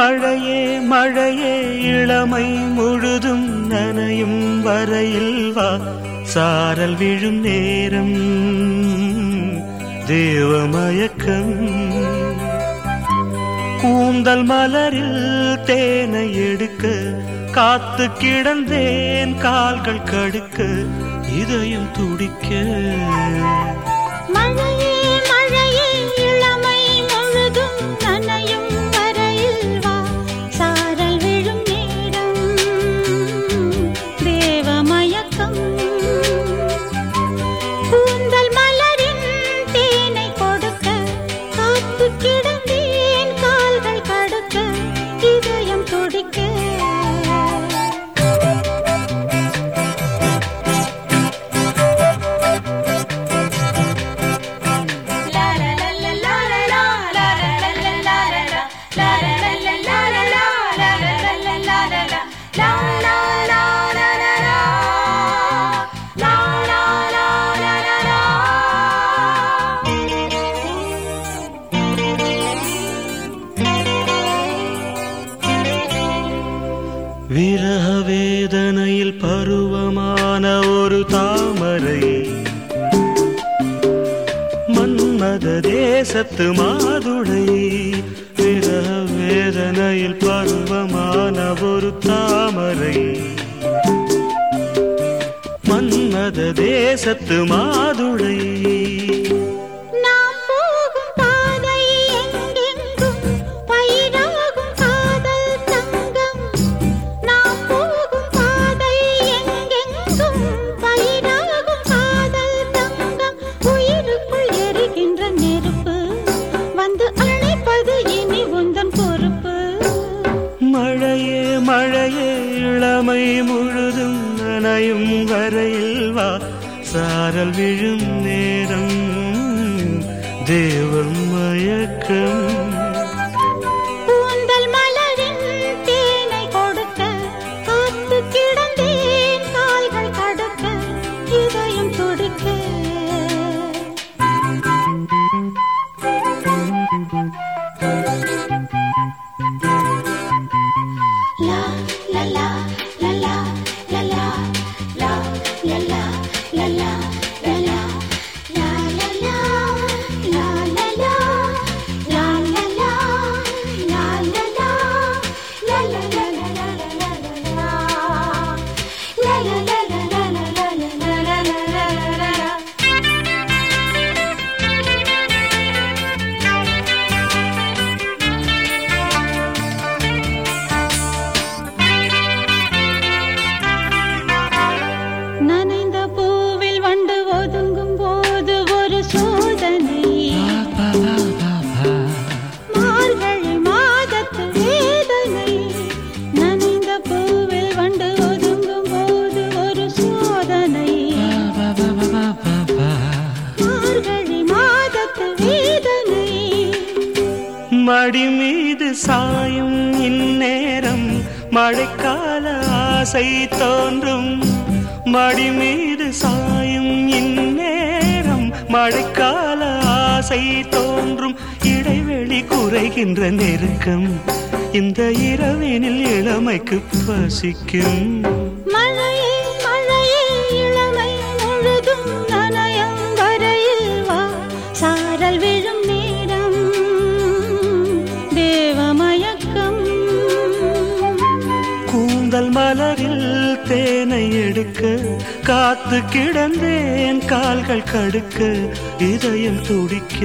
மழையே மழையே இளமை முழுதும் நனையும் வரையில் வா. சாரல் விழும் நேரம் தேவமயக்கம். கூந்தல் மலரில் தேனை எடுக்க காத்து கிடந்தேன் கால்கள் கடுக்க இதயம் துடிக்க. மழையே விரக வேதனையில் பருவமான ஒரு தாமரை. மன்மத தேசத்து மாதுளை. விரக வேதனையில் பருவமான ஒரு தாமரை. மன்மத தேசத்து மாதுளை. இளமை முழுதும் நனையும் வரையில் வா சாரல் விழும் நேரம் தேவம் மயக்கம் மடி மீது சாயும் இந்நேரம் மழைக்கால ஆசை தோன்றும். மடி மீது சாயும் இந்நேரம் மழைக்கால ஆசை தோன்றும். இடைவெளி குறைகின்ற நெருக்கம் இந்த இரவினில் இளமைக்கு பசிக்கும். மலரில் தேனை எடுக்க காத்து கிடந்தேன் கால்கள் கடுக்க இதயம் துடிக்க.